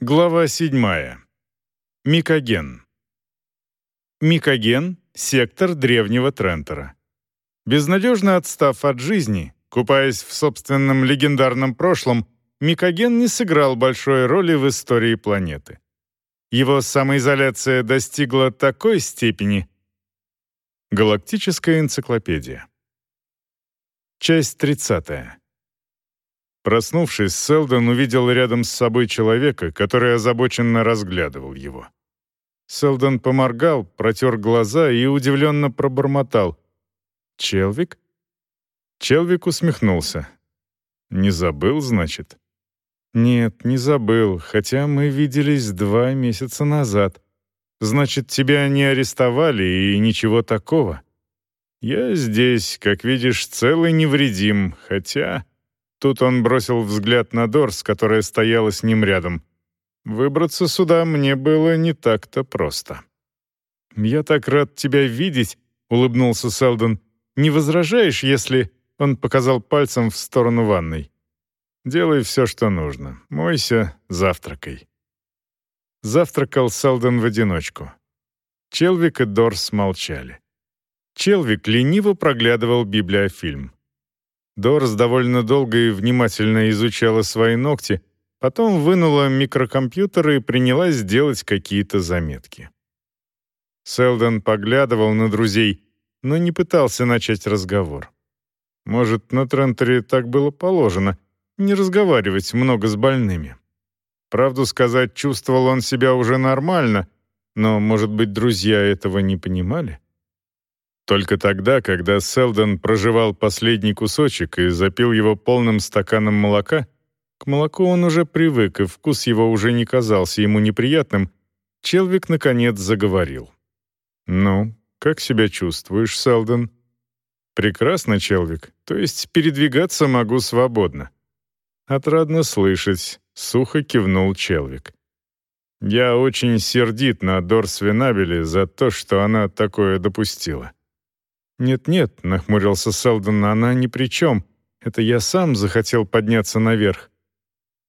Глава 7. Микоген. Микоген — сектор древнего Трентера. Безнадежно отстав от жизни, купаясь в собственном легендарном прошлом, Микоген не сыграл большой роли в истории планеты. Его самоизоляция достигла такой степени. Галактическая энциклопедия. Часть 30. Проснувшись, Селдон увидел рядом с собой человека, который озабоченно разглядывал его. Селдон поморгал, протер глаза и удивленно пробормотал. «Челвик?» Челвик усмехнулся. «Не забыл, значит?» «Нет, не забыл, хотя мы виделись два месяца назад. Значит, тебя не арестовали и ничего такого?» «Я здесь, как видишь, целый невредим, хотя...» Тут он бросил взгляд на Дорс, которая стояла с ним рядом. «Выбраться сюда мне было не так-то просто». «Я так рад тебя видеть», — улыбнулся Селдон. «Не возражаешь, если...» — он показал пальцем в сторону ванной. «Делай все, что нужно. Мойся, завтракай». Завтракал Селдон в одиночку. Челвик и Дорс молчали. Челвик лениво проглядывал библиофильм. Дорс довольно долго и внимательно изучала свои ногти, потом вынула микрокомпьютер и принялась делать какие-то заметки. Селдон поглядывал на друзей, но не пытался начать разговор. Может, на Трентере так было положено — не разговаривать много с больными. Правду сказать, чувствовал он себя уже нормально, но, может быть, друзья этого не понимали? Только тогда, когда Селдон проживал последний кусочек и запил его полным стаканом молока, к молоку он уже привык, и вкус его уже не казался ему неприятным, Челвик, наконец, заговорил. «Ну, как себя чувствуешь, Селдон?» «Прекрасно, Челвик, то есть передвигаться могу свободно». «Отрадно слышать», — сухо кивнул Челвик. «Я очень сердит на Дорс Винабели за то, что она такое допустила. «Нет-нет», — нахмурился Селдон, — «она ни при чем. Это я сам захотел подняться наверх».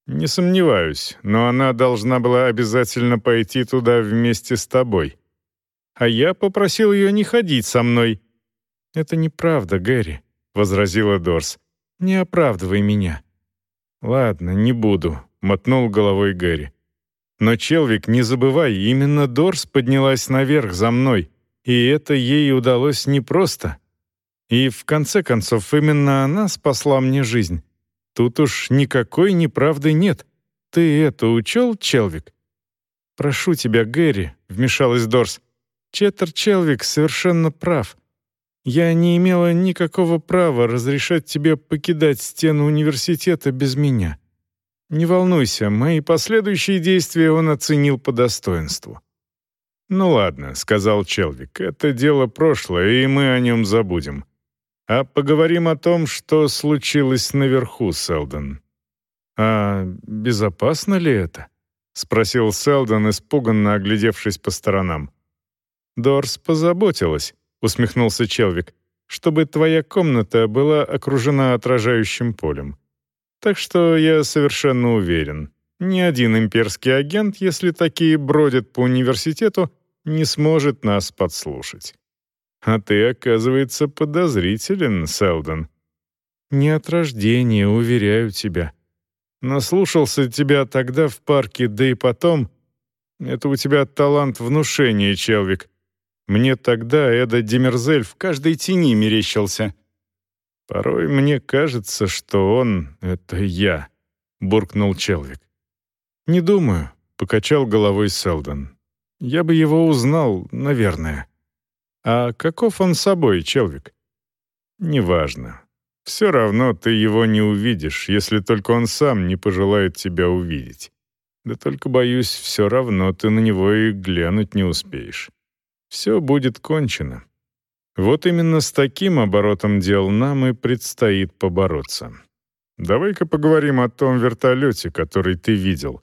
«Не сомневаюсь, но она должна была обязательно пойти туда вместе с тобой. А я попросил ее не ходить со мной». «Это неправда, Гэри», — возразила Дорс. «Не оправдывай меня». «Ладно, не буду», — мотнул головой Гэри. «Но, Челвик, не забывай, именно Дорс поднялась наверх за мной. И это ей удалось непросто. И в конце концов именно она спасла мне жизнь. Тут уж никакой неправды нет. Ты это учел, Челвик? «Прошу тебя, Гэри», — вмешалась Дорс. «Четтер Челвик совершенно прав. Я не имела никакого права разрешать тебе покидать стену университета без меня. Не волнуйся, мои последующие действия он оценил по достоинству. «Ну ладно», — сказал Челвик, — «это дело прошлое, и мы о нем забудем. А поговорим о том, что случилось наверху, Селдон». «А безопасно ли это?» — спросил Селдон, испуганно оглядевшись по сторонам. «Дорс позаботилась», — усмехнулся Челвик, «чтобы твоя комната была окружена отражающим полем. Так что я совершенно уверен, ни один имперский агент, если такие бродят по университету, не сможет нас подслушать. А ты, оказывается, подозрителен, Селдон. Не от рождения, уверяю тебя. Наслушался тебя тогда в парке, да и потом... Это у тебя талант внушения, Челвик. Мне тогда Эда Демерзель в каждой тени мерещился. Порой мне кажется, что он — это я, — буркнул Челвик. «Не думаю», — покачал головой Селдон. Я бы его узнал, наверное. А каков он собой, Челвик? Неважно. Все равно ты его не увидишь, если только он сам не пожелает тебя увидеть. Да только, боюсь, все равно ты на него и глянуть не успеешь. Все будет кончено. Вот именно с таким оборотом дел нам и предстоит побороться. Давай-ка поговорим о том вертолете, который ты видел.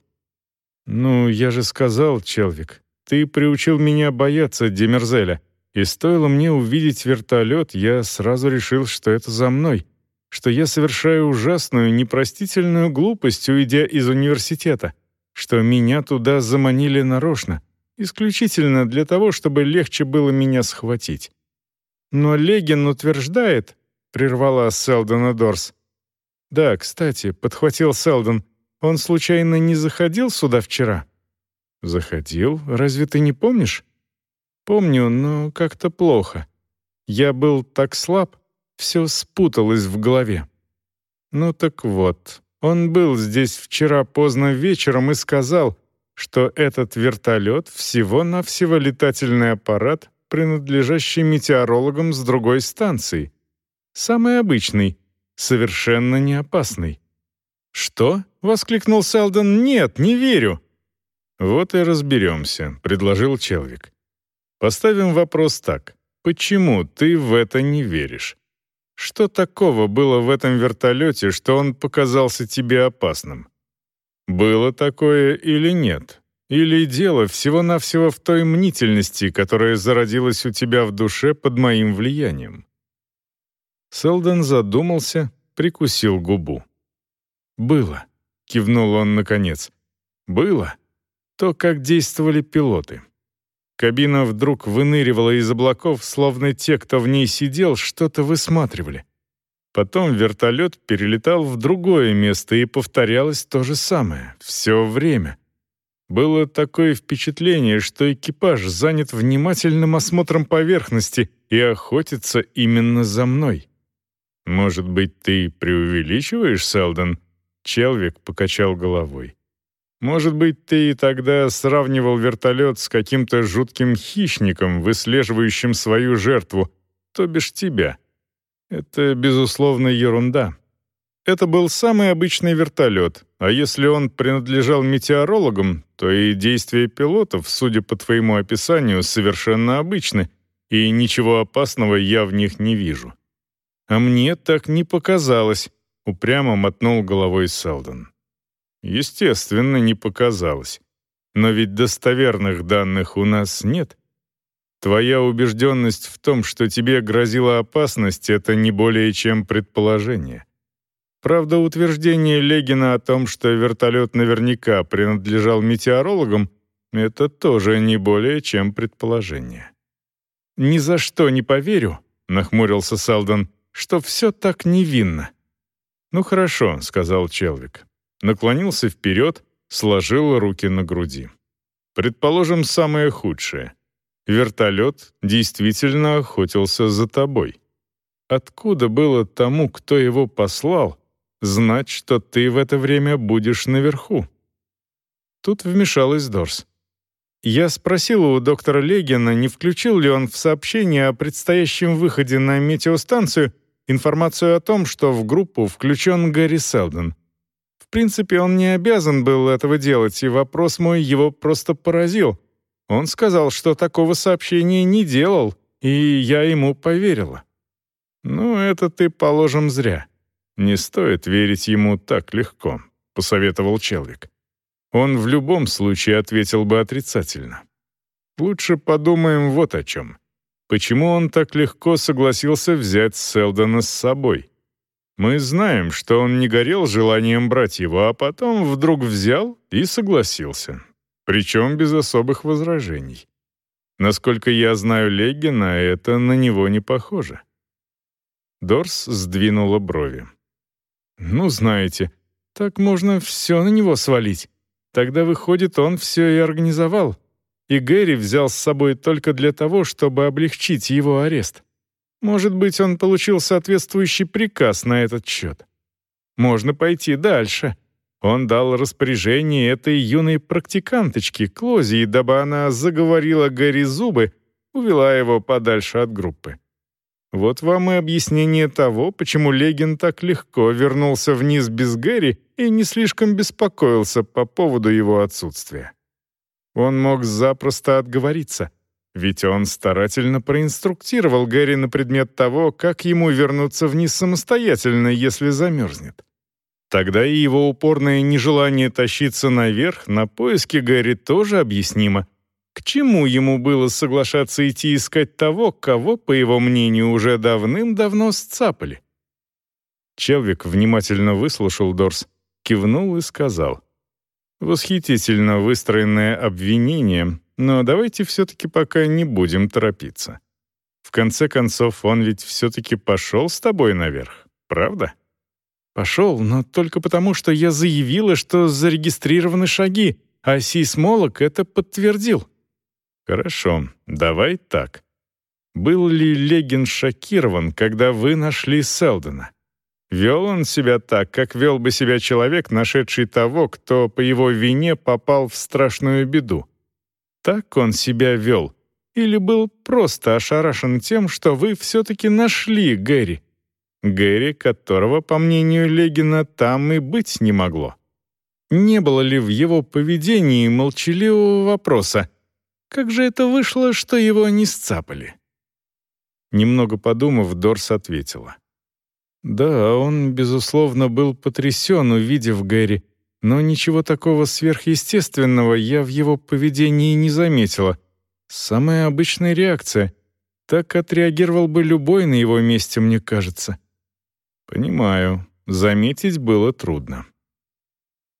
Ну, я же сказал, Челвик, ты приучил меня бояться Демерзеля, и стоило мне увидеть вертолет, я сразу решил, что это за мной, что я совершаю ужасную, непростительную глупость, уйдя из университета, что меня туда заманили нарочно, исключительно для того, чтобы легче было меня схватить. Но Легин утверждает, прервала Селдона Дорс. Да, кстати, подхватил Селдон, он случайно не заходил сюда вчера? Заходил, разве ты не помнишь? Помню, но как-то плохо. Я был так слаб, все спуталось в голове. Ну так вот, он был здесь вчера поздно вечером и сказал, что этот вертолет всего-навсего летательный аппарат, принадлежащий метеорологам с другой станции. Самый обычный, совершенно не опасный. «Что?» — воскликнул Селдон. «Нет, не верю». «Вот и разберемся», — предложил Челвик. «Поставим вопрос так. Почему ты в это не веришь? Что такого было в этом вертолете, что он показался тебе опасным? Было такое или нет? Или дело всего-навсего в той мнительности, которая зародилась у тебя в душе под моим влиянием?» Селдон задумался, прикусил губу. «Было», — кивнул он наконец. «Было. То, как действовали пилоты. Кабина вдруг выныривала из облаков, словно те, кто в ней сидел, что-то высматривали. Потом вертолет перелетал в другое место, и повторялось то же самое. Все время. Было такое впечатление, что экипаж занят внимательным осмотром поверхности и охотится именно за мной. «Может быть, ты преувеличиваешь, Селдон?» Челвик покачал головой. Может быть, ты и тогда сравнивал вертолет с каким-то жутким хищником, выслеживающим свою жертву, то бишь тебя. Это, безусловно, ерунда. Это был самый обычный вертолет, а если он принадлежал метеорологам, то и действия пилотов, судя по твоему описанию, совершенно обычны, и ничего опасного я в них не вижу. А мне так не показалось, упрямо мотнул головой Селдон. Естественно, не показалось. Но ведь достоверных данных у нас нет. Твоя убежденность в том, что тебе грозила опасность, это не более чем предположение. Правда, утверждение Легина о том, что вертолет наверняка принадлежал метеорологам, это тоже не более чем предположение. «Ни за что не поверю», — нахмурился Салдон, — «что все так невинно». «Ну хорошо», — сказал Челвик наклонился вперед, сложил руки на груди. Предположим, самое худшее. Вертолет действительно охотился за тобой. Откуда было тому, кто его послал, знать, что ты в это время будешь наверху? Тут вмешалась Дорс. Я спросил у доктора Легина, не включил ли он в сообщение о предстоящем выходе на метеостанцию информацию о том, что в группу включен Гэри Селдон — в принципе, он не обязан был этого делать, и вопрос мой его просто поразил. Он сказал, что такого сообщения не делал, и я ему поверила. «Ну, это ты, положим, зря. Не стоит верить ему так легко», — посоветовал Челвик. Он в любом случае ответил бы отрицательно. Лучше подумаем вот о чем. Почему он так легко согласился взять Селдона с собой? Мы знаем, что он не горел желанием брать его, а потом вдруг взял и согласился. Причем без особых возражений. Насколько я знаю Леггина, это на него не похоже. Дорс сдвинула брови. «Ну, знаете, так можно все на него свалить. Тогда, выходит, он все и организовал. И Гэри взял с собой только для того, чтобы облегчить его арест. Может быть, он получил соответствующий приказ на этот счет. Можно пойти дальше. Он дал распоряжение этой юной практиканточке, Клозии, дабы она заговорила Гэри зубы, увела его подальше от группы. Вот вам и объяснение того, почему Легин так легко вернулся вниз без Гэри и не слишком беспокоился по поводу его отсутствия. Он мог запросто отговориться. Ведь он старательно проинструктировал Гэри на предмет того, как ему вернуться вниз самостоятельно, если замерзнет. Тогда и его упорное нежелание тащиться наверх на поиски Гэри тоже объяснимо. К чему ему было соглашаться идти искать того, кого, по его мнению, уже давным-давно сцапали? Челвик внимательно выслушал Дорс, кивнул и сказал. Восхитительно выстроенное обвинение, но давайте все-таки пока не будем торопиться. В конце концов, он ведь все-таки пошел с тобой наверх, правда? Пошел, но только потому, что я заявила, что зарегистрированы шаги, а сейсмолог это подтвердил. Хорошо, давай так. Был ли Легин шокирован, когда вы нашли Селдона? Вел он себя так, как вел бы себя человек, нашедший того, кто по его вине попал в страшную беду? Так он себя вел, или был просто ошарашен тем, что вы все-таки нашли Гэри? Гэри, которого, по мнению Легина, там и быть не могло. Не было ли в его поведении молчаливого вопроса «Как же это вышло, что его не сцапали?» Немного подумав, Дорс ответила. «Да, он, безусловно, был потрясен, увидев Гэри, но ничего такого сверхъестественного я в его поведении не заметила, Самая обычная реакция. Так отреагировал бы любой на его месте, мне кажется. Понимаю, заметить было трудно.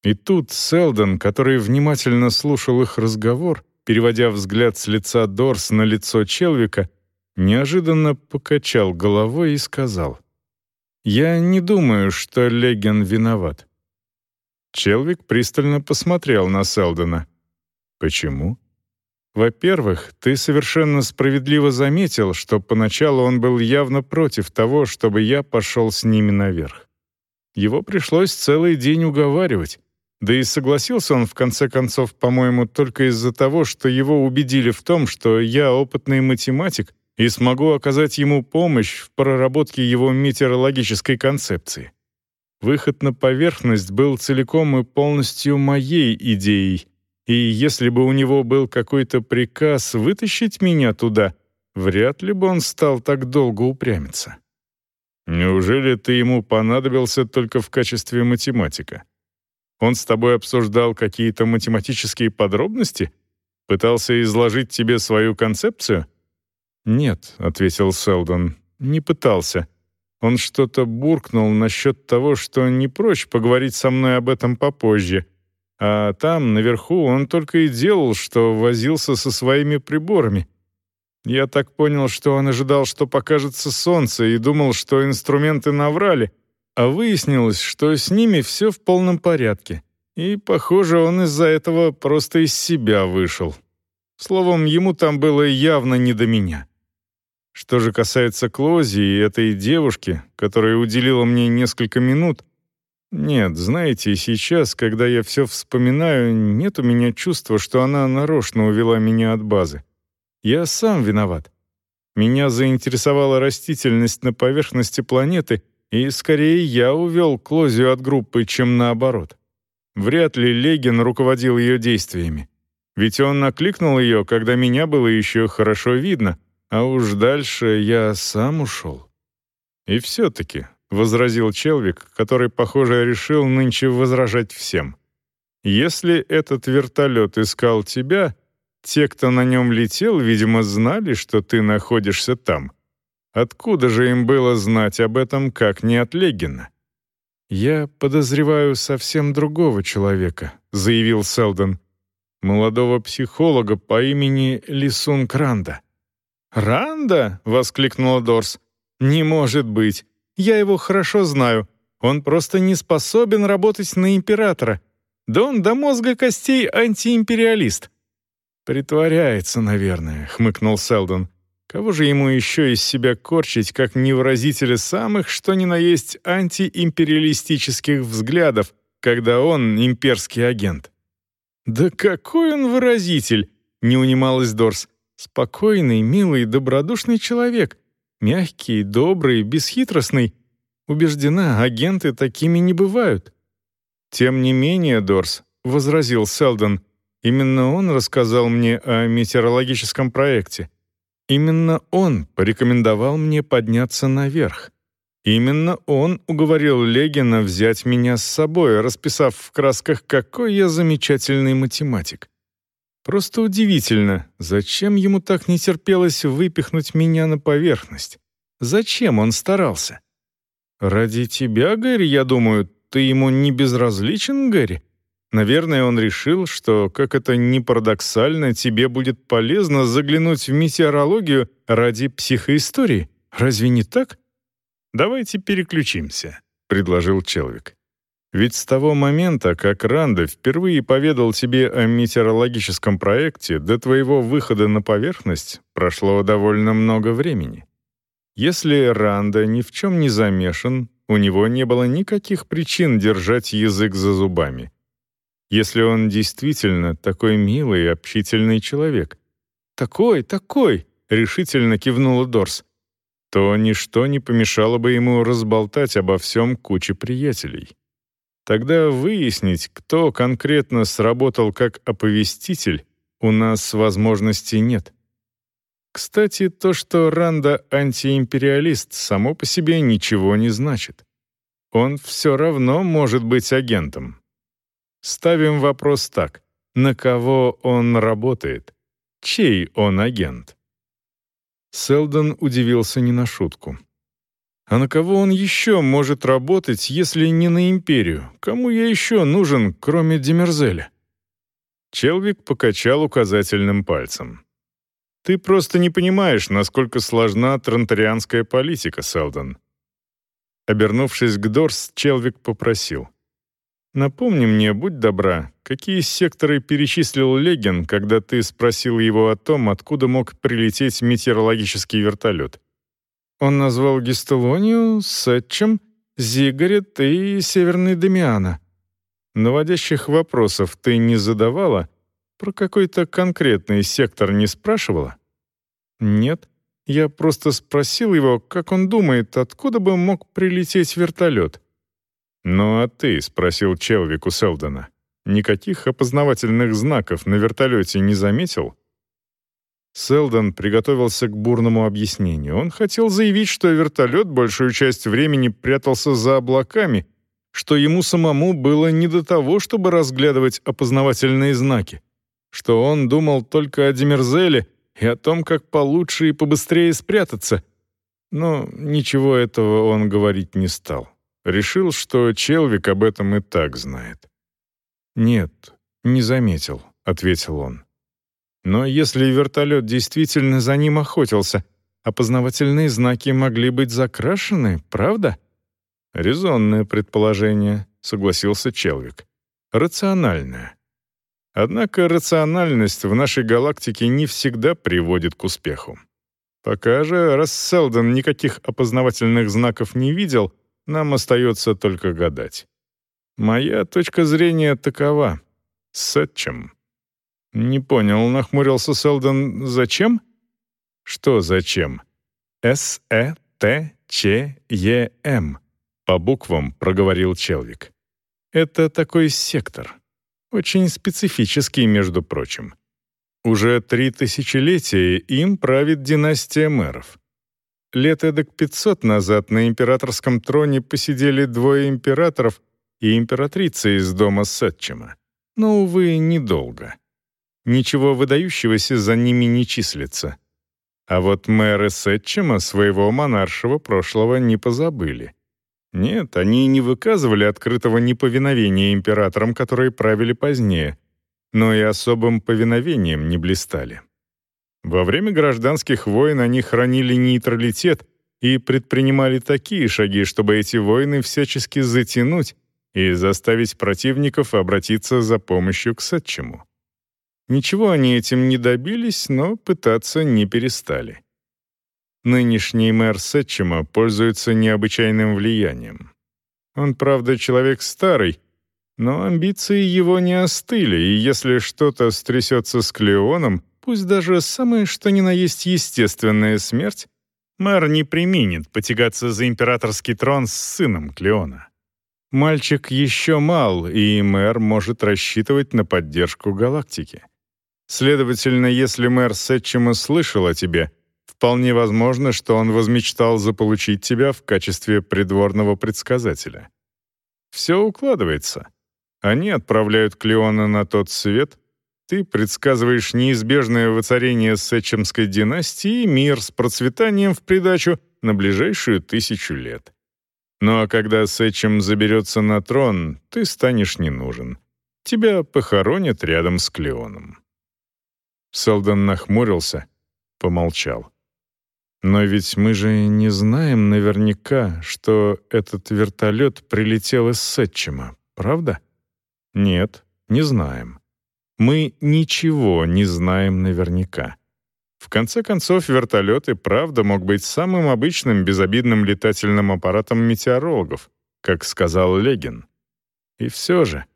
И тут Селдон, который внимательно слушал их разговор, переводя взгляд с лица Дорс на лицо Челвика, неожиданно покачал головой и сказал, «Я не думаю, что Леген виноват». Челвик пристально посмотрел на Селдона. «Почему?» Во-первых, ты совершенно справедливо заметил, что поначалу он был явно против того, чтобы я пошел с ними наверх. Его пришлось целый день уговаривать. Да и согласился он, в конце концов, по-моему, только из-за того, что его убедили в том, что я опытный математик и смогу оказать ему помощь в проработке его метеорологической концепции. Выход на поверхность был целиком и полностью моей идеей — и если бы у него был какой-то приказ вытащить меня туда, вряд ли бы он стал так долго упрямиться. Неужели ты ему понадобился только в качестве математика? Он с тобой обсуждал какие-то математические подробности? Пытался изложить тебе свою концепцию? Нет, ответил Селдон. Не пытался. Он что-то буркнул насчет того, что не прочь поговорить со мной об этом попозже а там, наверху, он только и делал, что возился со своими приборами. Я так понял, что он ожидал, что покажется солнце, и думал, что инструменты наврали, а выяснилось, что с ними все в полном порядке. И, похоже, он из-за этого просто из себя вышел. Словом, ему там было явно не до меня. Что же касается Клози и этой девушки, которая уделила мне несколько минут — нет, знаете, сейчас, когда я все вспоминаю, нет у меня чувства, что она нарочно увела меня от базы. Я сам виноват. Меня заинтересовала растительность на поверхности планеты, и скорее я увел Клозию от группы, чем наоборот. Вряд ли Легин руководил ее действиями. Ведь он накликнул ее, когда меня было еще хорошо видно, а уж дальше я сам ушел. И все-таки, — возразил Челвик, который, похоже, решил нынче возражать всем. «Если этот вертолет искал тебя, те, кто на нем летел, видимо, знали, что ты находишься там. Откуда же им было знать об этом, как не от Легина?» «Я подозреваю совсем другого человека», — заявил Селдон. «Молодого психолога по имени Лисун Кранда». «Ранда?» — воскликнула Дорс. «Не может быть. Я его хорошо знаю. Он просто не способен работать на императора. Да он до мозга костей антиимпериалист». «Притворяется, наверное», — хмыкнул Селдон. «Кого же ему еще из себя корчить, как невыразителя самых, что ни на есть антиимпериалистических взглядов, когда он имперский агент?» «Да какой он выразитель!» — не унималась Дорс. «Спокойный, милый, добродушный человек. Мягкий, добрый, бесхитростный. Убеждена, агенты такими не бывают. Тем не менее, Дорс, — возразил Селдон, — именно он рассказал мне о метеорологическом проекте. Именно он порекомендовал мне подняться наверх. Именно он уговорил Легина взять меня с собой, расписав в красках, какой я замечательный математик. Просто удивительно, зачем ему так не терпелось выпихнуть меня на поверхность? Зачем он старался? «Ради тебя, Гэри, я думаю, ты ему не безразличен, Гэри? Наверное, он решил, что, как это ни парадоксально, тебе будет полезно заглянуть в метеорологию ради психоистории. Разве не так? «Давайте переключимся», — предложил Челвик. «Ведь с того момента, как Ранда впервые поведал тебе о метеорологическом проекте, до твоего выхода на поверхность прошло довольно много времени. Если Ранда ни в чем не замешан, у него не было никаких причин держать язык за зубами. Если он действительно такой милый и общительный человек. «Такой, такой!» — решительно кивнула Дорс то ничто не помешало бы ему разболтать обо всем куче приятелей. Тогда выяснить, кто конкретно сработал как оповеститель, у нас возможности нет. Кстати, то, что Ранда антиимпериалист, само по себе ничего не значит. Он все равно может быть агентом. Ставим вопрос так. На кого он работает? Чей он агент? Селдон удивился не на шутку. «А на кого он еще может работать, если не на Империю? Кому я еще нужен, кроме Демерзеля?» Челвик покачал указательным пальцем. «Ты просто не понимаешь, насколько сложна тронтарианская политика, Селдон». Обернувшись к Дорс, Челвик попросил. Напомни мне, будь добра, какие секторы перечислил Леген, когда ты спросил его о том, откуда мог прилететь метеорологический вертолет? Он назвал Гистелонию, Сетчем, Зигарет и Северный Демиана. Наводящих вопросов ты не задавала? Про какой-то конкретный сектор не спрашивала? Нет. Я просто спросил его, как он думает, откуда бы мог прилететь вертолет. «Ну а ты?» — спросил Челвик у Селдона. «Никаких опознавательных знаков на вертолете не заметил?» Селдон приготовился к бурному объяснению. Он хотел заявить, что вертолет большую часть времени прятался за облаками, что ему самому было не до того, чтобы разглядывать опознавательные знаки, что он думал только о Демерзеле и о том, как получше и побыстрее спрятаться. Но ничего этого он говорить не стал. Решил, что Челвик об этом и так знает. «Нет, не заметил», — ответил он. «Но если вертолет действительно за ним охотился, опознавательные знаки могли быть закрашены, правда?» «Резонное предположение», — согласился Челвик. «Рациональное. Однако рациональность в нашей галактике не всегда приводит к успеху. Пока же, раз Селдон никаких опознавательных знаков не видел — нам остается только гадать. Моя точка зрения такова. Сетчем. Не понял, нахмурился Селдон. Зачем? Что зачем? С-Э-Т-Ч-Е-М. По буквам проговорил Челвик. Это такой сектор. Очень специфический, между прочим. Уже три тысячелетия им правит династия мэров. Лет эдак 500 назад на императорском троне посидели двое императоров и императрица из дома Сетчема. Но, увы, недолго. Ничего выдающегося за ними не числится. А вот мэры Сетчема своего монаршего прошлого не позабыли. Нет, они не выказывали открытого неповиновения императорам, которые правили позднее, но и особым повиновением не блистали. Во время гражданских войн они хранили нейтралитет и предпринимали такие шаги, чтобы эти войны всячески затянуть и заставить противников обратиться за помощью к Сатчему. Ничего они этим не добились, но пытаться не перестали. Нынешний мэр Сетчема пользуется необычайным влиянием. Он, правда, человек старый, но амбиции его не остыли, и если что-то стрясется с Клеоном — пусть даже самое что ни на есть естественная смерть, мэр не применит потягаться за императорский трон с сыном Клеона. Мальчик еще мал, и мэр может рассчитывать на поддержку галактики. Следовательно, если мэр Сетчима слышал о тебе, вполне возможно, что он возмечтал заполучить тебя в качестве придворного предсказателя. Все укладывается. Они отправляют Клеона на тот свет, ты предсказываешь неизбежное воцарение Сечемской династии и мир с процветанием в придачу на ближайшую тысячу лет. Ну а когда Сечем заберется на трон, ты станешь не нужен. тебя похоронят рядом с Клеоном». Селдон нахмурился, помолчал. «Но ведь мы же не знаем наверняка, что этот вертолет прилетел из Сетчима, правда?» «Нет, не знаем. Мы ничего не знаем наверняка». В конце концов, вертолет и правда мог быть самым обычным безобидным летательным аппаратом метеорологов, как сказал Легин. И все же,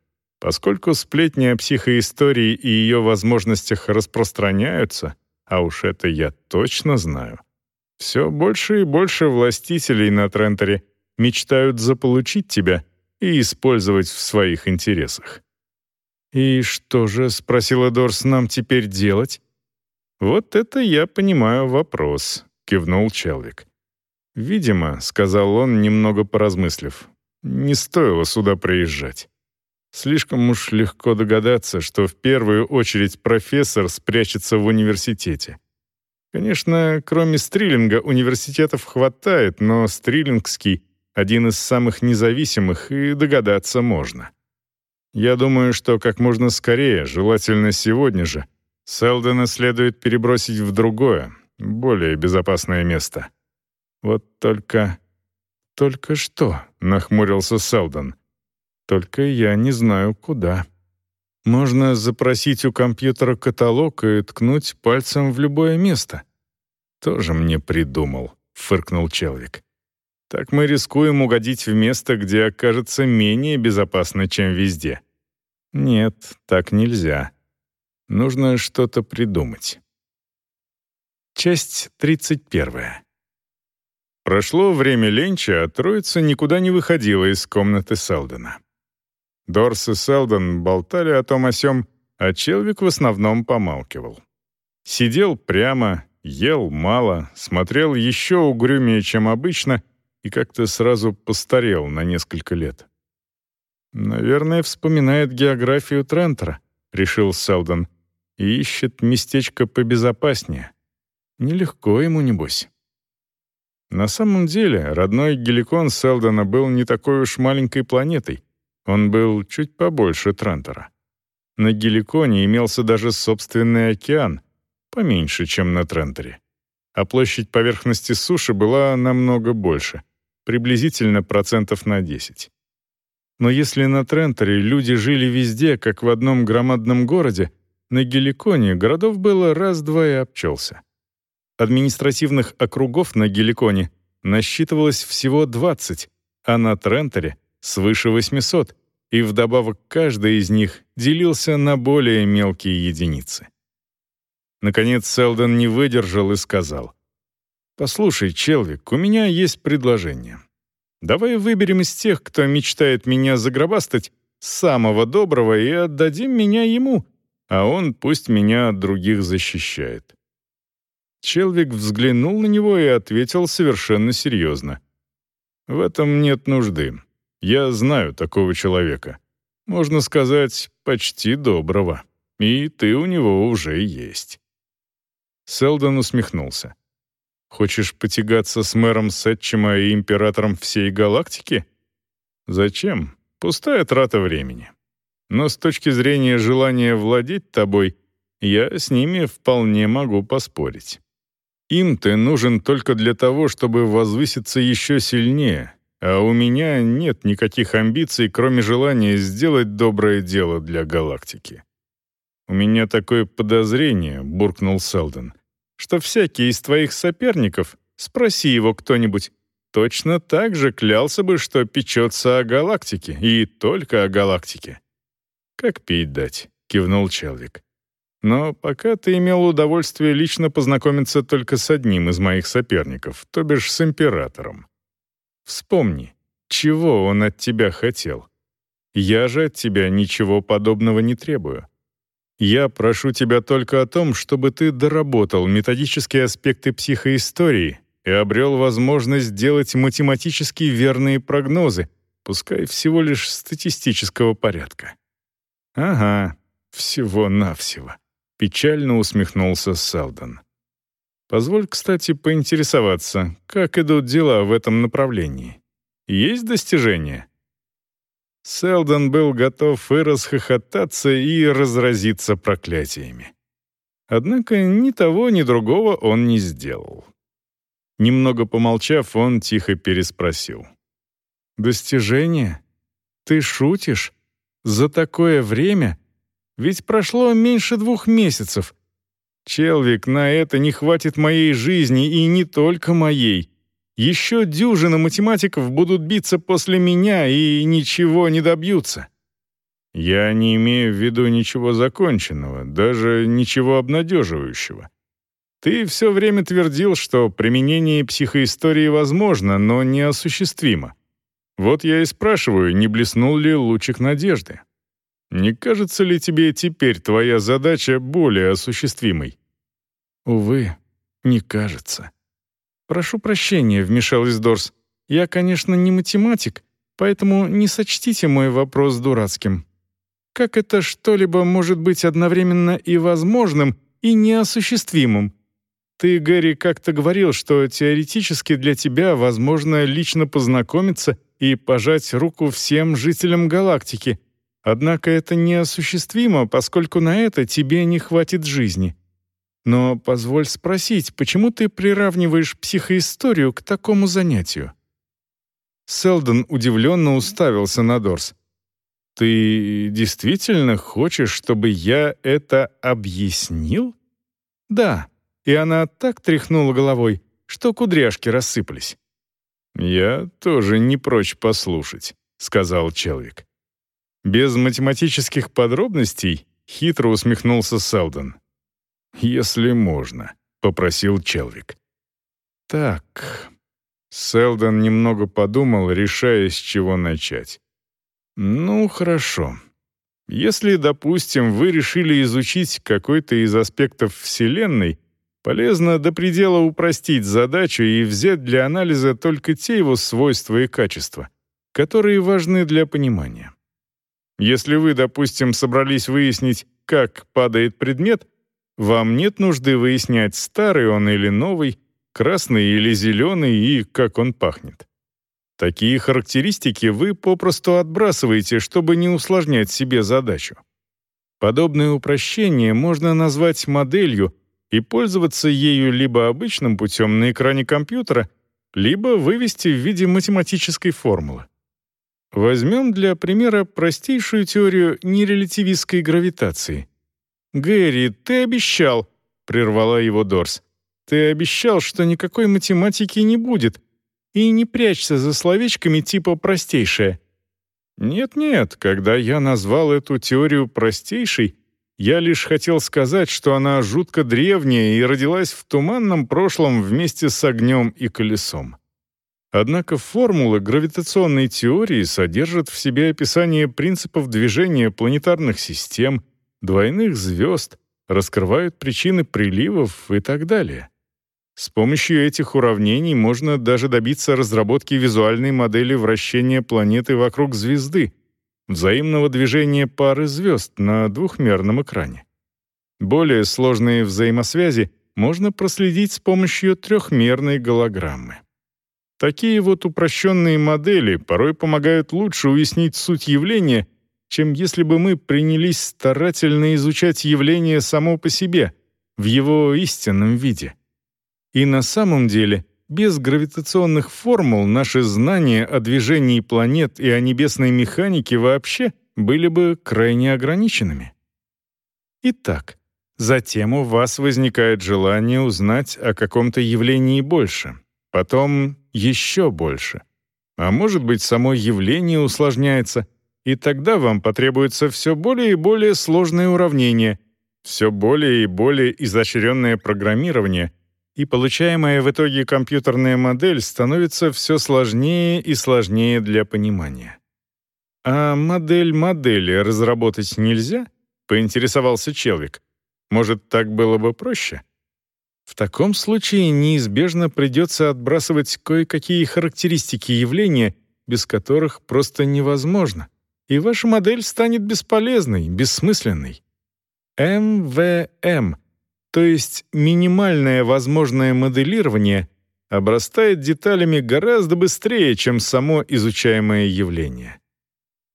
поскольку сплетни о психоистории и ее возможностях распространяются, а уж это я точно знаю, все больше и больше властителей на Трентере мечтают заполучить тебя и использовать в своих интересах. «И что же, — спросила Дорс, — нам теперь делать?» «Вот это я понимаю вопрос», — кивнул Челвик. «Видимо», — сказал он, немного поразмыслив, — «не стоило сюда приезжать. Слишком уж легко догадаться, что в первую очередь профессор спрячется в университете. Конечно, кроме Стриллинга университетов хватает, но Стриллингский — один из самых независимых, и догадаться можно. Я думаю, что как можно скорее, желательно сегодня же, Селдона следует перебросить в другое, более безопасное место. Вот только... «Только что?» — нахмурился Селдон. «Только я не знаю, куда. Можно запросить у компьютера каталог и ткнуть пальцем в любое место». «Тоже мне придумал», — фыркнул Челвик. «Так мы рискуем угодить в место, где окажется менее безопасно, чем везде». «Нет, так нельзя. Нужно что-то придумать. Часть 31. Прошло время ленча, а троица никуда не выходила из комнаты Селдона. Дорс и Селдон болтали о том о сём, а Челвик в основном помалкивал. Сидел прямо, ел мало, смотрел еще угрюмее, чем обычно, и как-то сразу постарел на несколько лет. «Наверное, вспоминает географию Трентера», — решил Селдон и ищет местечко побезопаснее. Нелегко ему, небось. На самом деле, родной Геликон Селдона был не такой уж маленькой планетой. Он был чуть побольше Трантора. На Геликоне имелся даже собственный океан, поменьше, чем на Тренторе. А площадь поверхности суши была намного больше, приблизительно процентов на 10. Но если на Тренторе люди жили везде, как в одном громадном городе, на Геликоне городов было раз-два и обчелся. Административных округов на Геликоне насчитывалось всего 20, а на Тренторе — свыше 800, и вдобавок каждый из них делился на более мелкие единицы. Наконец Селдон не выдержал и сказал, «Послушай, Челвик, у меня есть предложение. Давай выберем из тех, кто мечтает меня загробастать, самого доброго и отдадим меня ему, а он пусть меня от других защищает». Челвик взглянул на него и ответил совершенно серьезно. «В этом нет нужды. Я знаю такого человека. Можно сказать, почти доброго. И ты у него уже есть». Селдон усмехнулся. «Хочешь потягаться с мэром Сетчима и императором всей галактики? Зачем? Пустая трата времени но с точки зрения желания владеть тобой, я с ними вполне могу поспорить. Им ты нужен только для того, чтобы возвыситься еще сильнее, а у меня нет никаких амбиций, кроме желания сделать доброе дело для галактики. «У меня такое подозрение», — буркнул Селдон, «что всякий из твоих соперников, спроси его кто-нибудь, точно так же клялся бы, что печется о галактике, и только о галактике. «Как пить дать?» — кивнул Челвик. «Но пока ты имел удовольствие лично познакомиться только с одним из моих соперников, то бишь с императором. Вспомни, чего он от тебя хотел. Я же от тебя ничего подобного не требую. Я прошу тебя только о том, чтобы ты доработал методические аспекты психоистории и обрел возможность делать математически верные прогнозы, пускай всего лишь статистического порядка. «Ага, всего-навсего», — печально усмехнулся Селдон. «Позволь, кстати, поинтересоваться, как идут дела в этом направлении? Есть достижения?» Селдон был готов и расхохотаться, и разразиться проклятиями. Однако ни того, ни другого он не сделал. Немного помолчав, он тихо переспросил. «Достижение? Ты шутишь? За такое время? Ведь прошло меньше двух месяцев. Челвик, на это не хватит моей жизни, и не только моей. Еще дюжина математиков будут биться после меня и ничего не добьются. Я не имею в виду ничего законченного, даже ничего обнадеживающего. Ты все время твердил, что применение психоистории возможно, но неосуществимо. Вот я и спрашиваю, не блеснул ли лучик надежды? Не кажется ли тебе теперь твоя задача более осуществимой? Увы, не кажется. «Прошу прощения», — вмешалась Дорс. «Я, конечно, не математик, поэтому не сочтите мой вопрос дурацким. Как это что-либо может быть одновременно и возможным, и неосуществимым? Ты, Гэри, как-то говорил, что теоретически для тебя возможно лично познакомиться и пожать руку всем жителям галактики. Однако это неосуществимо, поскольку на это тебе не хватит жизни. Но позволь спросить, почему ты приравниваешь психоисторию к такому занятию?» Селдон удивленно уставился на Дорс. «Ты действительно хочешь, чтобы я это объяснил?» «Да». И она так тряхнула головой, что кудряшки рассыпались. «Я тоже не прочь послушать», — сказал Челвик. Без математических подробностей хитро усмехнулся Селдон. «Если можно», — попросил Челвик. «Так...» Селдон немного подумал, решая, с чего начать. «Ну, хорошо. Если, допустим, вы решили изучить какой-то из аспектов Вселенной, полезно до предела упростить задачу и взять для анализа только те его свойства и качества, которые важны для понимания. Если вы, допустим, собрались выяснить, как падает предмет, вам нет нужды выяснять, старый он или новый, красный или зеленый и как он пахнет. Такие характеристики вы попросту отбрасываете, чтобы не усложнять себе задачу. Подобное упрощение можно назвать моделью и пользоваться ею либо обычным путем на экране компьютера, либо вывести в виде математической формулы. Возьмем для примера простейшую теорию нерелятивистской гравитации. «Гэри, ты обещал», — прервала его Дорс. «Ты обещал, что никакой математики не будет. И не прячься за словечками типа «простейшее». Нет-нет, когда я назвал эту теорию простейшей, я лишь хотел сказать, что она жутко древняя и родилась в туманном прошлом вместе с огнем и колесом. Однако формулы гравитационной теории содержат в себе описание принципов движения планетарных систем, двойных звезд, раскрывают причины приливов и так далее. С помощью этих уравнений можно даже добиться разработки визуальной модели вращения планеты вокруг звезды, взаимного движения пары звезд на двухмерном экране. Более сложные взаимосвязи можно проследить с помощью трехмерной голограммы. Такие вот упрощенные модели порой помогают лучше уяснить суть явления чем если бы мы принялись старательно изучать явление само по себе, в его истинном виде. И на самом деле, без гравитационных формул наши знания о движении планет и о небесной механике вообще были бы крайне ограниченными. Итак, затем у вас возникает желание узнать о каком-то явлении больше, потом еще больше. А может быть, само явление усложняется — и тогда вам потребуется все более и более сложное уравнение, все более и более изощренное программирование, и получаемая в итоге компьютерная модель становится все сложнее и сложнее для понимания. «А модель модели разработать нельзя?» — поинтересовался Челвик. «Может, так было бы проще?» В таком случае неизбежно придется отбрасывать кое-какие характеристики явления, без которых просто невозможно и ваша модель станет бесполезной, бессмысленной. МВМ, то есть минимальное возможное моделирование, обрастает деталями гораздо быстрее, чем само изучаемое явление.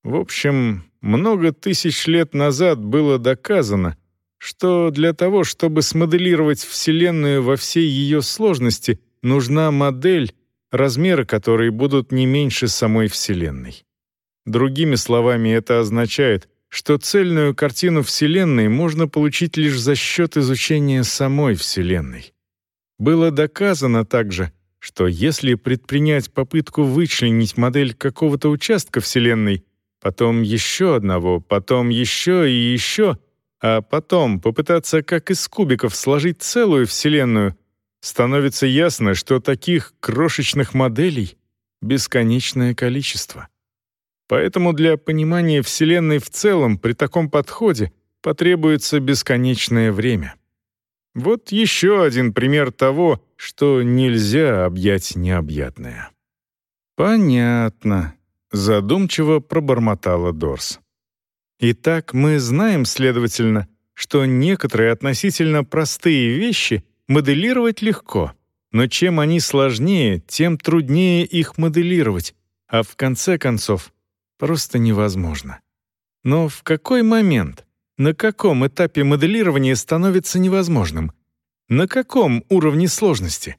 В общем, много тысяч лет назад было доказано, что для того, чтобы смоделировать Вселенную во всей ее сложности, нужна модель, размеры которой будут не меньше самой Вселенной. Другими словами, это означает, что цельную картину Вселенной можно получить лишь за счет изучения самой Вселенной. Было доказано также, что если предпринять попытку вычленить модель какого-то участка Вселенной, потом еще одного, потом еще и еще, а потом попытаться как из кубиков сложить целую Вселенную, становится ясно, что таких крошечных моделей бесконечное количество. Поэтому для понимания Вселенной в целом при таком подходе потребуется бесконечное время. Вот еще один пример того, что нельзя объять необъятное. «Понятно», — задумчиво пробормотала Дорс. «Итак, мы знаем, следовательно, что некоторые относительно простые вещи моделировать легко, но чем они сложнее, тем труднее их моделировать, а в конце концов просто невозможно. Но в какой момент, на каком этапе моделирования становится невозможным? На каком уровне сложности?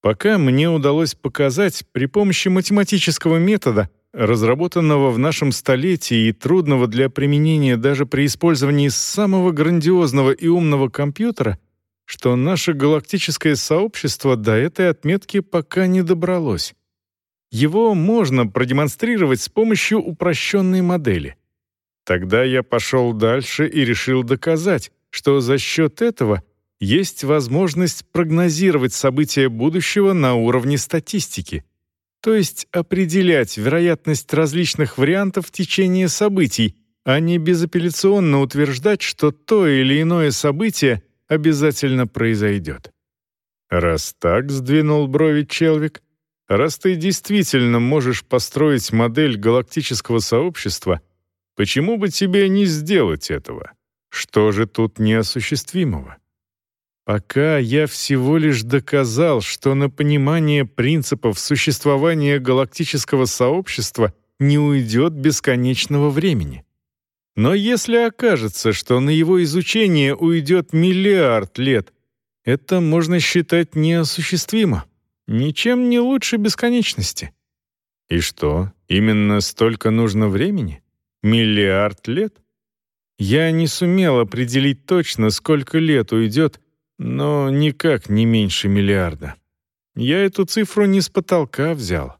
Пока мне удалось показать при помощи математического метода, разработанного в нашем столетии и трудного для применения даже при использовании самого грандиозного и умного компьютера, что наше галактическое сообщество до этой отметки пока не добралось. Его можно продемонстрировать с помощью упрощенной модели. Тогда я пошел дальше и решил доказать, что за счет этого есть возможность прогнозировать события будущего на уровне статистики, то есть определять вероятность различных вариантов течения событий, а не безапелляционно утверждать, что то или иное событие обязательно произойдет. Раз так сдвинул брови Челвик, Раз ты действительно можешь построить модель галактического сообщества, почему бы тебе не сделать этого? Что же тут неосуществимого? Пока я всего лишь доказал, что на понимание принципов существования галактического сообщества не уйдет бесконечного времени. Но если окажется, что на его изучение уйдет миллиард лет, это можно считать неосуществимо. Ничем не лучше бесконечности. И что, именно столько нужно времени? Миллиард лет? Я не сумел определить точно, сколько лет уйдет, но никак не меньше миллиарда. Я эту цифру не с потолка взял.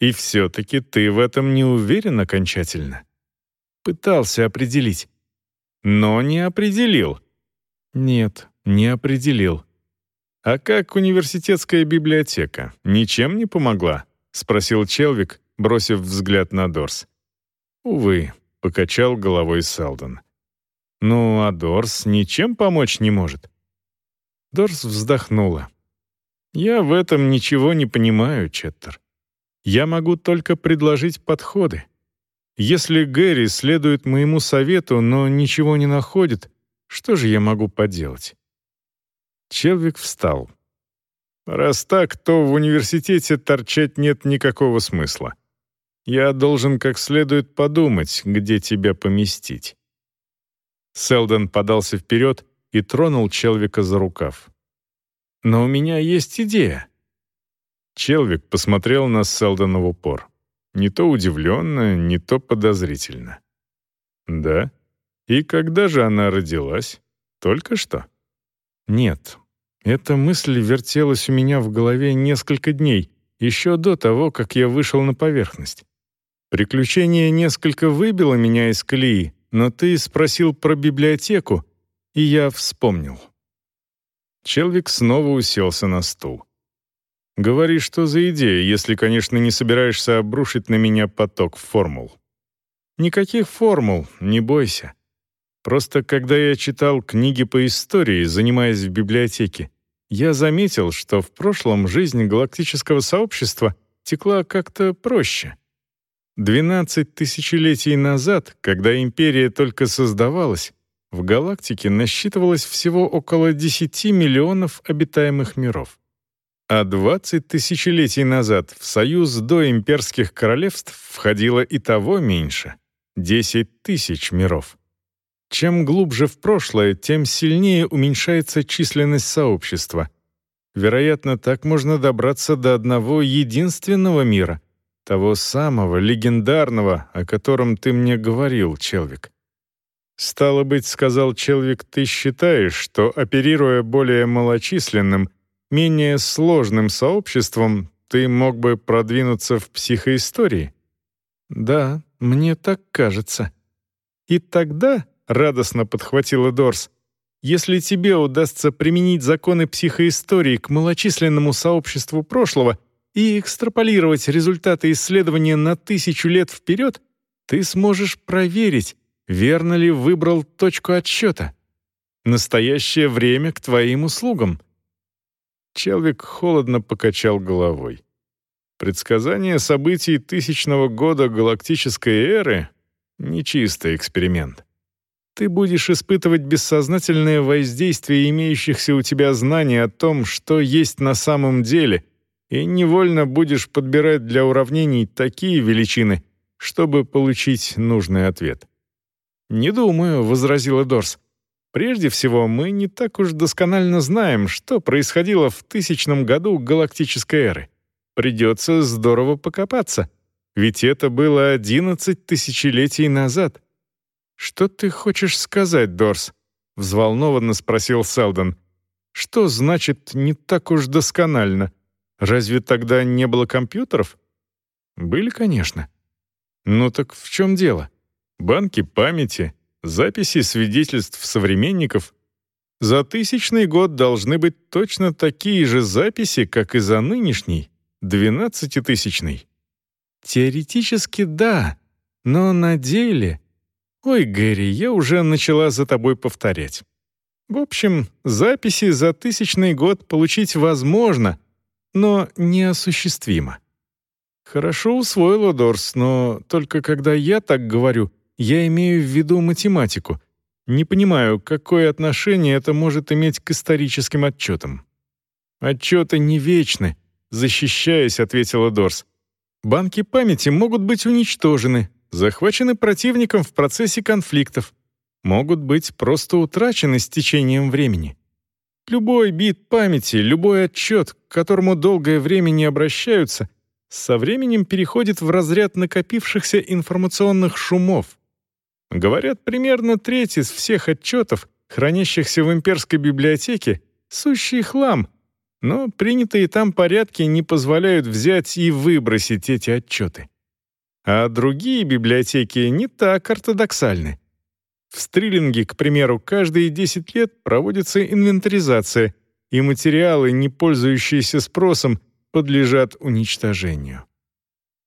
И все-таки ты в этом не уверен окончательно. Пытался определить. Но не определил. Нет, не определил. «А как университетская библиотека? Ничем не помогла?» — спросил Челвик, бросив взгляд на Дорс. «Увы», — покачал головой Селдон. «Ну, а Дорс ничем помочь не может?» Дорс вздохнула. «Я в этом ничего не понимаю, Четтер. Я могу только предложить подходы. Если Гэри следует моему совету, но ничего не находит, что же я могу поделать?» Челвик встал. «Раз так, то в университете торчать нет никакого смысла. Я должен как следует подумать, где тебя поместить». Селдон подался вперед и тронул Челвика за рукав. «Но у меня есть идея». Челвик посмотрел на Селдона в упор. Не то удивленно, не то подозрительно. «Да? И когда же она родилась? Только что?» Нет, эта мысль вертелась у меня в голове несколько дней, еще до того, как я вышел на поверхность. Приключение несколько выбило меня из колеи, но ты спросил про библиотеку, и я вспомнил. Челвик снова уселся на стул. «Говори, что за идея, если, конечно, не собираешься обрушить на меня поток формул». «Никаких формул, не бойся. Просто когда я читал книги по истории, занимаясь в библиотеке, я заметил, что в прошлом жизнь галактического сообщества текла как-то проще. 12 тысячелетий назад, когда империя только создавалась, в галактике насчитывалось всего около 10 миллионов обитаемых миров. А 20 тысячелетий назад в союз до имперских королевств входило и того меньше — 10 тысяч миров. Чем глубже в прошлое, тем сильнее уменьшается численность сообщества. Вероятно, так можно добраться до одного единственного мира, того самого легендарного, о котором ты мне говорил, Челвик. «Стало быть, — сказал Челвик, — ты считаешь, что, оперируя более малочисленным, менее сложным сообществом, ты мог бы продвинуться в психоистории?» «Да, мне так кажется». «И тогда, — радостно подхватила Дорс, — если тебе удастся применить законы психоистории к малочисленному сообществу прошлого и экстраполировать результаты исследования на тысячу лет вперед, ты сможешь проверить, верно ли выбрал точку отсчета. Настоящее время к твоим услугам. Челвик холодно покачал головой. Предсказание событий тысячного года галактической эры — нечистый эксперимент. Ты будешь испытывать бессознательное воздействие имеющихся у тебя знаний о том, что есть на самом деле, и невольно будешь подбирать для уравнений такие величины, чтобы получить нужный ответ. «Не думаю», — возразила Дорс. «Прежде всего, мы не так уж досконально знаем, что происходило в тысячном году галактической эры. Придется здорово покопаться, ведь это было одиннадцать тысячелетий назад». «Что ты хочешь сказать, Дорс?» — взволнованно спросил Селдон. «Что значит «не так уж досконально»? Разве тогда не было компьютеров?» «Были, конечно». «Ну так в чем дело?» Банки памяти, записи свидетельств современников. За тысячный год должны быть точно такие же записи, как и за нынешний, двенадцатитысячный. Теоретически да, но на деле... Ой, Гэри, я уже начала за тобой повторять. В общем, записи за тысячный год получить возможно, но неосуществимо. Хорошо усвоила Дорс, но только когда я так говорю — я имею в виду математику. Не понимаю, какое отношение это может иметь к историческим отчетам». «Отчеты не вечны», — защищаясь, ответила Дорс. «Банки памяти могут быть уничтожены, захвачены противником в процессе конфликтов, могут быть просто утрачены с течением времени. Любой бит памяти, любой отчет, к которому долгое время не обращаются, со временем переходит в разряд накопившихся информационных шумов, Говорят, примерно треть из всех отчетов, хранящихся в имперской библиотеке, сущий хлам, но принятые там порядки не позволяют взять и выбросить эти отчеты. А другие библиотеки не так ортодоксальны. В Стриллинге, к примеру, каждые 10 лет проводится инвентаризация, и материалы, не пользующиеся спросом, подлежат уничтожению.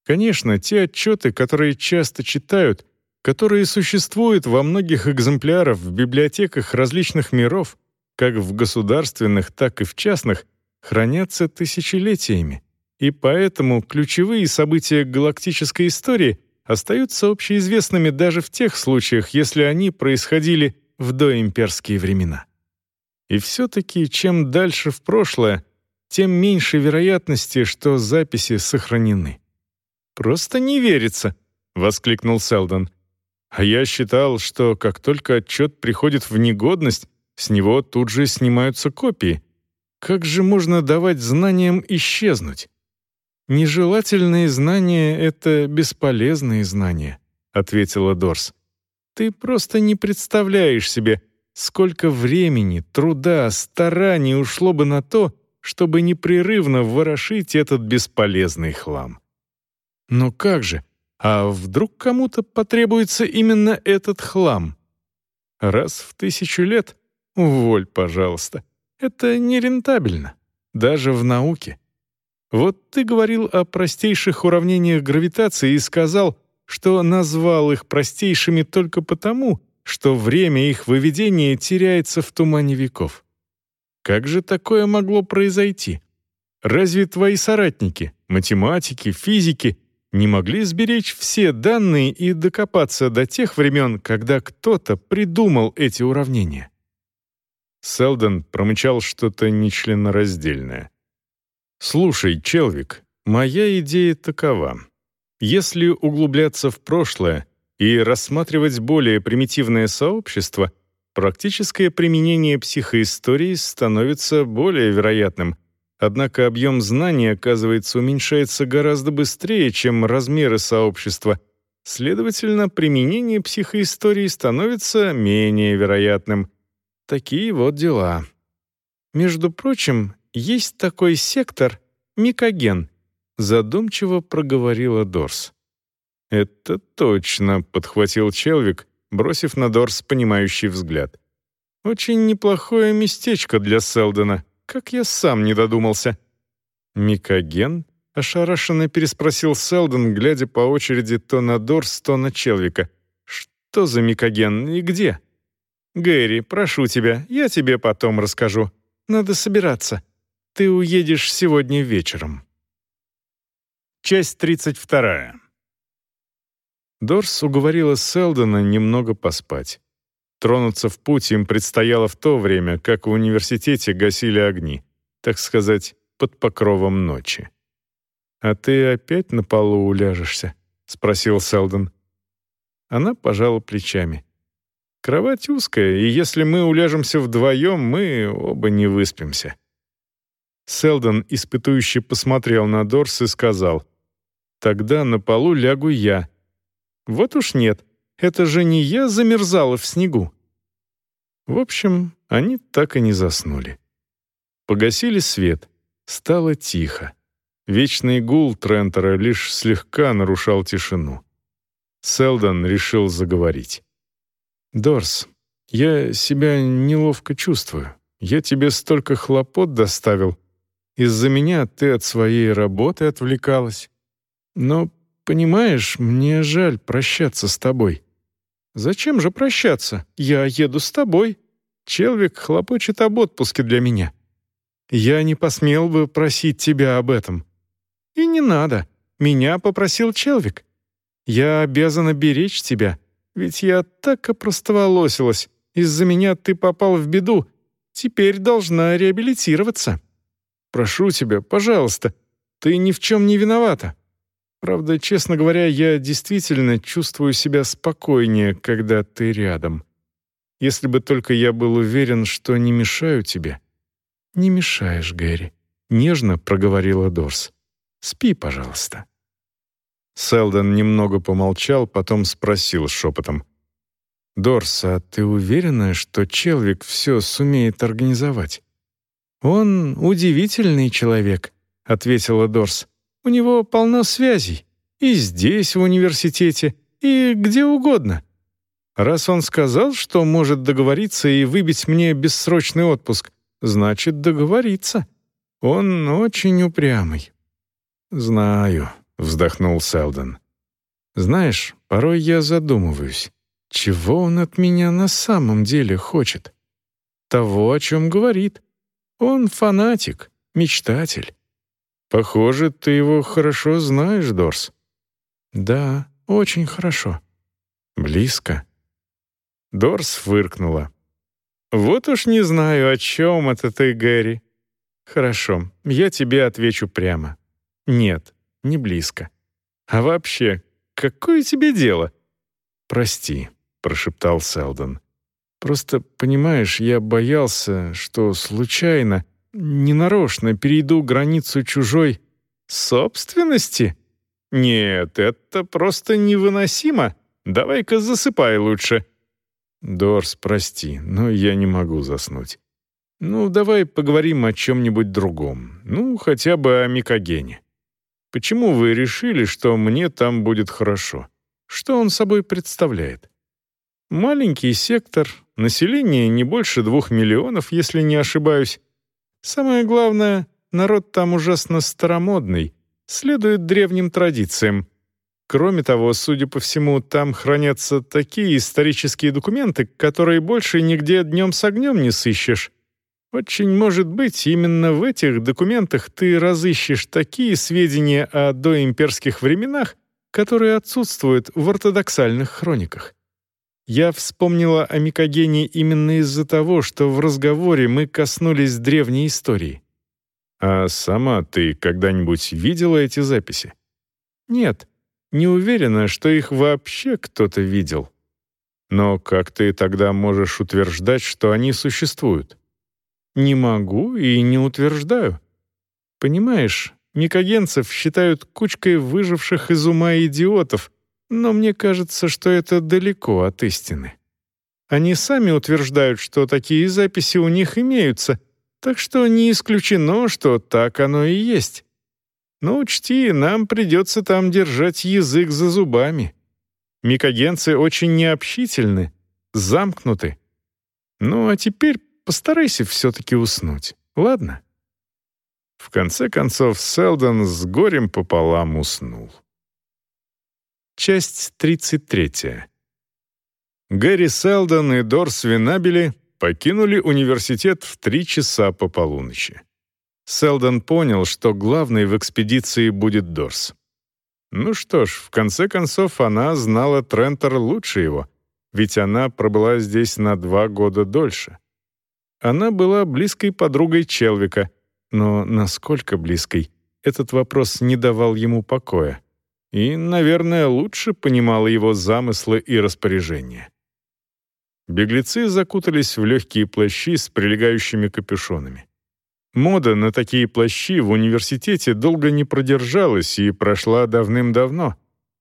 Конечно, те отчеты, которые часто читают, которые существуют во многих экземплярах в библиотеках различных миров, как в государственных, так и в частных, хранятся тысячелетиями. И поэтому ключевые события галактической истории остаются общеизвестными даже в тех случаях, если они происходили в доимперские времена. И все-таки чем дальше в прошлое, тем меньше вероятности, что записи сохранены. «Просто не верится», — воскликнул Селдон. А я считал, что как только отчет приходит в негодность, с него тут же снимаются копии. Как же можно давать знаниям исчезнуть? «Нежелательные знания — это бесполезные знания», — ответила Дорс. «Ты просто не представляешь себе, сколько времени, труда, стараний ушло бы на то, чтобы непрерывно ворошить этот бесполезный хлам». «Но как же? А вдруг кому-то потребуется именно этот хлам? Раз в тысячу лет? Уволь, пожалуйста. Это нерентабельно. Даже в науке. Вот ты говорил о простейших уравнениях гравитации и сказал, что назвал их простейшими только потому, что время их выведения теряется в тумане веков. Как же такое могло произойти? Разве твои соратники, математики, физики не могли сберечь все данные и докопаться до тех времен, когда кто-то придумал эти уравнения. Селдон промычал что-то нечленораздельное. Слушай, Челвик, моя идея такова. Если углубляться в прошлое и рассматривать более примитивное сообщество, практическое применение психоистории становится более вероятным. Однако объем знаний, оказывается, уменьшается гораздо быстрее, чем размеры сообщества. Следовательно, применение психоистории становится менее вероятным. Такие вот дела. Между прочим, есть такой сектор — микоген, задумчиво проговорила Дорс. «Это точно», — подхватил Челвик, бросив на Дорс понимающий взгляд. «Очень неплохое местечко для Селдона, как я сам не додумался». «Микоген?» — ошарашенно переспросил Селдон, глядя по очереди то на Дорс, то на Челвика. «Что за Микоген и где?» «Гэри, прошу тебя, я тебе потом расскажу. Надо собираться. Ты уедешь сегодня вечером». Часть 32. Дорс уговорила Селдона немного поспать. Тронуться в путь им предстояло в то время, как в университете гасили огни, так сказать, под покровом ночи. «А ты опять на полу уляжешься?» — спросил Селдон. Она пожала плечами. «Кровать узкая, и если мы уляжемся вдвоем, мы оба не выспимся». Селдон испытующе посмотрел на Дорс и сказал — Тогда на полу лягу я. Вот уж нет, это же не я замерзала в снегу. В общем, они так и не заснули. Погасили свет. Стало тихо. Вечный гул Трентера лишь слегка нарушал тишину. Селдон решил заговорить. «Дорс, я себя неловко чувствую. Я тебе столько хлопот доставил. Из-за меня ты от своей работы отвлекалась. Но, понимаешь, мне жаль прощаться с тобой». «Зачем же прощаться? Я еду с тобой. Челвик хлопочет об отпуске для меня. Я не посмел бы просить тебя об этом. И не надо. Меня попросил Челвик. Я обязана беречь тебя, ведь я так опростоволосилась. Из-за меня ты попал в беду. Теперь должна реабилитироваться. Прошу тебя, пожалуйста, ты ни в чем не виновата. Правда, честно говоря, я действительно чувствую себя спокойнее, когда ты рядом. Если бы только я был уверен, что не мешаю тебе». «Не мешаешь, Гэри», — нежно проговорила Дорс. «Спи, пожалуйста». Селдон немного помолчал, потом спросил шепотом. «Дорс, а ты уверена, что Челвик все сумеет организовать?» «Он удивительный человек», — ответила Дорс. У него полно связей. И здесь, в университете, и где угодно. Раз он сказал, что может договориться и выбить мне бессрочный отпуск, значит, договориться. Он очень упрямый». «Знаю», — вздохнул Селдон. «Знаешь, порой я задумываюсь, чего он от меня на самом деле хочет? Того, о чем говорит. Он фанатик, мечтатель. Похоже, ты его хорошо знаешь, Дорс. Да, очень хорошо. Близко. Дорс фыркнула. Вот уж не знаю, о чем это ты, Гэри. Хорошо, я тебе отвечу прямо. Нет, не близко. А вообще, какое тебе дело? Прости, прошептал Селдон. Просто, понимаешь, я боялся, что случайно ненарочно перейду границу чужой собственности? Нет, это просто невыносимо. Давай-ка засыпай лучше. Дорс, прости, но я не могу заснуть. Ну, давай поговорим о чем-нибудь другом. Ну, хотя бы о Микогене. Почему вы решили, что мне там будет хорошо? Что он собой представляет? Маленький сектор, население не больше двух миллионов, если не ошибаюсь. Самое главное, народ там ужасно старомодный, следует древним традициям. Кроме того, судя по всему, там хранятся такие исторические документы, которые больше нигде днем с огнем не сыщешь. Очень может быть, именно в этих документах ты разыщешь такие сведения о доимперских временах, которые отсутствуют в ортодоксальных хрониках. Я вспомнила о Микогене именно из-за того, что в разговоре мы коснулись древней истории. А сама ты когда-нибудь видела эти записи? Нет, не уверена, что их вообще кто-то видел. Но как ты тогда можешь утверждать, что они существуют? Не могу и не утверждаю. Понимаешь, микогенцев считают кучкой выживших из ума идиотов, но мне кажется, что это далеко от истины. Они сами утверждают, что такие записи у них имеются, так что не исключено, что так оно и есть. Но учти, нам придется там держать язык за зубами. Микогенцы очень необщительны, замкнуты. Ну а теперь постарайся все-таки уснуть, ладно?» В конце концов, Селдон с горем пополам уснул. Часть 33. Гэри Селдон и Дорс Винабели покинули университет в три часа по полуночи. Селдон понял, что главной в экспедиции будет Дорс. Ну что ж, в конце концов, она знала Трентер лучше его, ведь она пробыла здесь на два года дольше. Она была близкой подругой Челвика, но насколько близкой, этот вопрос не давал ему покоя. И, наверное, лучше понимала его замыслы и распоряжения. Беглецы закутались в легкие плащи с прилегающими капюшонами. Мода на такие плащи в университете долго не продержалась и прошла давным-давно.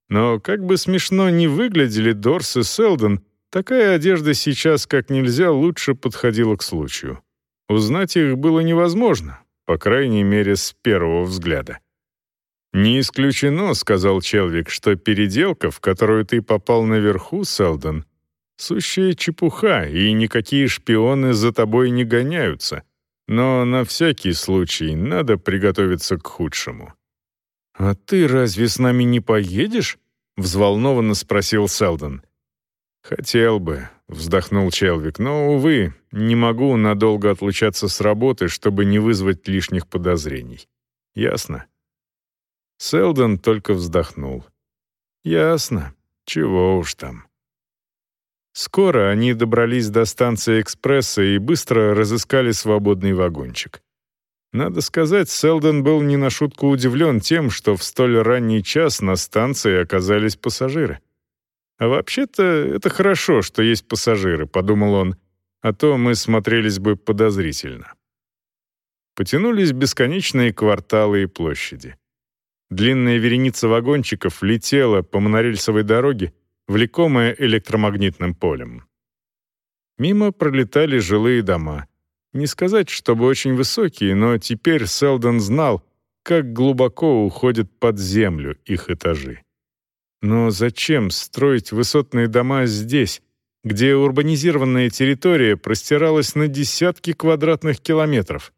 Но как бы смешно ни выглядели Дорс и Селдон, такая одежда сейчас как нельзя лучше подходила к случаю. Узнать их было невозможно, по крайней мере, с первого взгляда. «Не исключено», — сказал Челвик, «что переделка, в которую ты попал наверху, Селдон, Сущая чепуха, и никакие шпионы за тобой не гоняются. Но на всякий случай надо приготовиться к худшему». «А ты разве с нами не поедешь?» — взволнованно спросил Селдон. «Хотел бы», — вздохнул Челвик, «но, увы, не могу надолго отлучаться с работы, чтобы не вызвать лишних подозрений. Ясно?» Селдон только вздохнул. «Ясно. Чего уж там». Скоро они добрались до станции экспресса и быстро разыскали свободный вагончик. Надо сказать, Селдон был не на шутку удивлен тем, что в столь ранний час на станции оказались пассажиры. «А вообще-то это хорошо, что есть пассажиры», — подумал он, «а то мы смотрелись бы подозрительно». Потянулись бесконечные кварталы и площади. Длинная вереница вагончиков летела по монорельсовой дороге, влекомая электромагнитным полем. Мимо пролетали жилые дома. Не сказать, чтобы очень высокие, но теперь Селдон знал, как глубоко уходят под землю их этажи. Но зачем строить высотные дома здесь, где урбанизированная территория простиралась на десятки квадратных километров?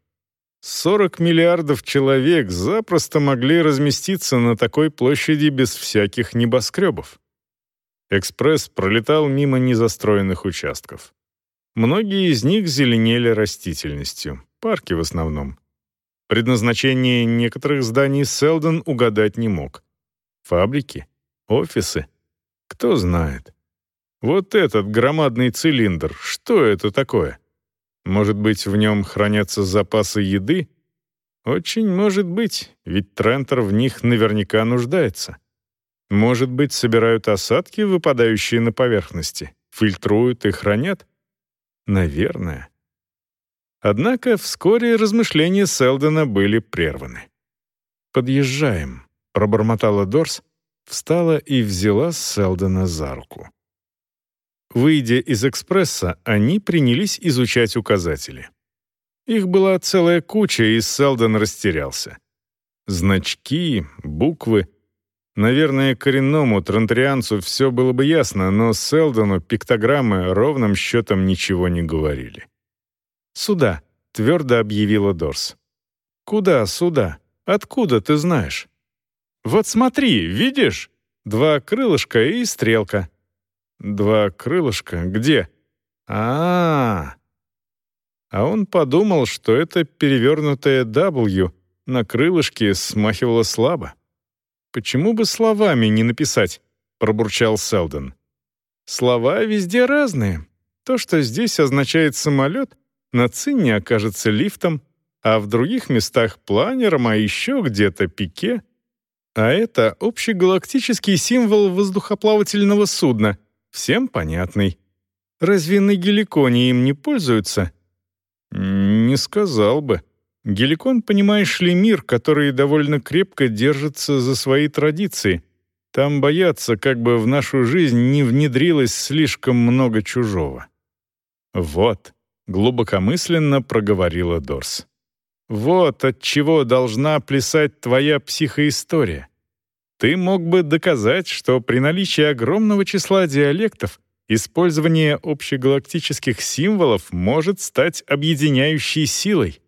40 миллиардов человек запросто могли разместиться на такой площади без всяких небоскребов. Экспресс пролетал мимо незастроенных участков. Многие из них зеленели растительностью, парки в основном. Предназначение некоторых зданий Селдон угадать не мог. Фабрики? Офисы? Кто знает. Вот этот громадный цилиндр, что это такое? Может быть, в нем хранятся запасы еды? Очень может быть, ведь Трентер в них наверняка нуждается. Может быть, собирают осадки, выпадающие на поверхности, фильтруют и хранят? Наверное. Однако вскоре размышления Селдона были прерваны. «Подъезжаем», — пробормотала Дорс, встала и взяла Селдона за руку. Выйдя из экспресса, они принялись изучать указатели. Их была целая куча, и Селдон растерялся. Значки, буквы — Наверное, коренному транторианцу все было бы ясно, но Селдону пиктограммы ровным счетом ничего не говорили. «Сюда», — твердо объявила Дорс. «Куда сюда? Откуда ты знаешь?» «Вот смотри, видишь? Два крылышка и стрелка». «Два крылышка? Где?» а, -а, -а. А он подумал, что это перевернутое W на крылышке смахивало слабо. «Почему бы словами не написать?» — пробурчал Селдон. «Слова везде разные. То, что здесь означает самолет, на Цинне окажется лифтом. а в других местах планером, а еще где-то пике. А это общегалактический символ воздухоплавательного судна, всем понятный. Разве на Геликоне им не пользуются? Не сказал бы. Геликон, понимаешь ли, мир, который довольно крепко держится за свои традиции. Там боятся, как бы в нашу жизнь не внедрилось слишком много чужого. Вот, глубокомысленно проговорила Дорс. Вот от чего должна плясать твоя психоистория. Ты мог бы доказать, что при наличии огромного числа диалектов использование общегалактических символов может стать объединяющей силой.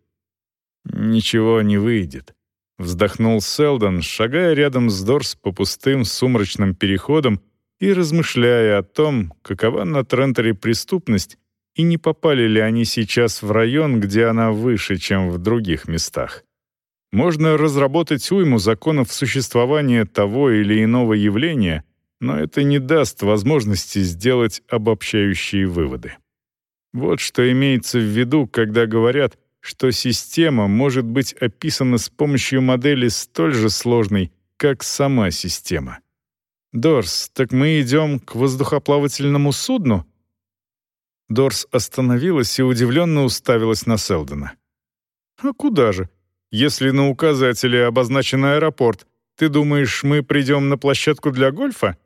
Ничего не выйдет. Вздохнул Селдон, шагая рядом с Дорс по пустым сумрачным переходам и размышляя о том, какова на Трентере преступность и не попали ли они сейчас в район, где она выше, чем в других местах. Можно разработать уйму законов существования того или иного явления, но это не даст возможности сделать обобщающие выводы. Вот что имеется в виду, когда говорят, что система может быть описана с помощью модели столь же сложной, как сама система. «Дорс, так мы идем к воздухоплавательному судну?» Дорс остановилась и удивленно уставилась на Селдона. «А куда же? Если на указателе обозначен аэропорт, ты думаешь, мы придем на площадку для гольфа?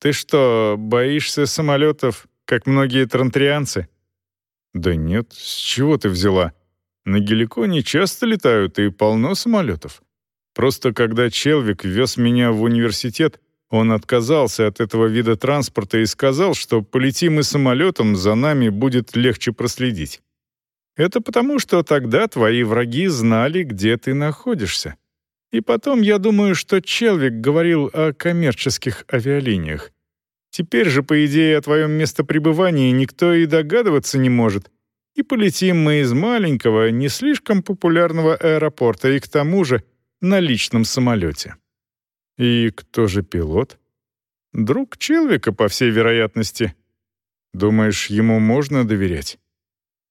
Ты что, боишься самолетов, как многие трантерианцы?» «Да нет, с чего ты взяла? На Геликоне часто летают и полно самолетов. Просто когда Челвик вез меня в университет, он отказался от этого вида транспорта и сказал, что полетим мы самолетом, за нами будет легче проследить. Это потому, что тогда твои враги знали, где ты находишься. И потом, я думаю, что Челвик говорил о коммерческих авиалиниях. Теперь же, по идее, о твоем местопребывании никто и догадываться не может. И полетим мы из маленького, не слишком популярного аэропорта и к тому же на личном самолете. И кто же пилот? Друг Челвика, по всей вероятности. Думаешь, ему можно доверять?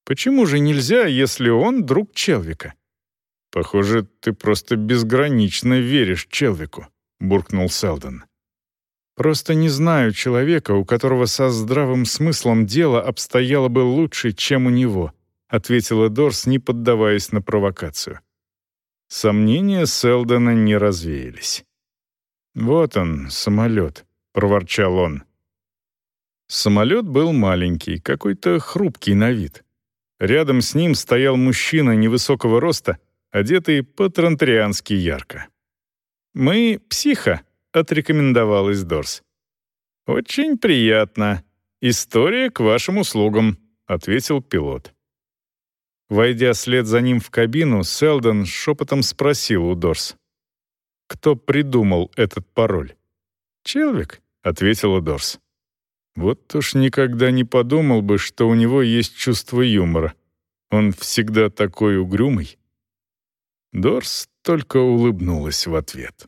Почему же нельзя, если он друг Челвика? Похоже, ты просто безгранично веришь Челвику, буркнул Селдон. Просто не знаю человека, у которого со здравым смыслом дело обстояло бы лучше, чем у него, ответила Дорс, не поддаваясь на провокацию. Сомнения Селдона не развеялись. «Вот он, самолет», — проворчал он. Самолет был маленький, какой-то хрупкий на вид. Рядом с ним стоял мужчина невысокого роста, одетый по-трантериански ярко. «Мы психа», — отрекомендовалась Дорс. «Очень приятно. История к вашим услугам», — ответил пилот. Войдя след за ним в кабину, Селдон шепотом спросил у Дорс. Кто придумал этот пароль? «Челвик», — ответила Дорс. Вот уж никогда не подумал бы, что у него есть чувство юмора. Он всегда такой угрюмый. Дорс только улыбнулась в ответ.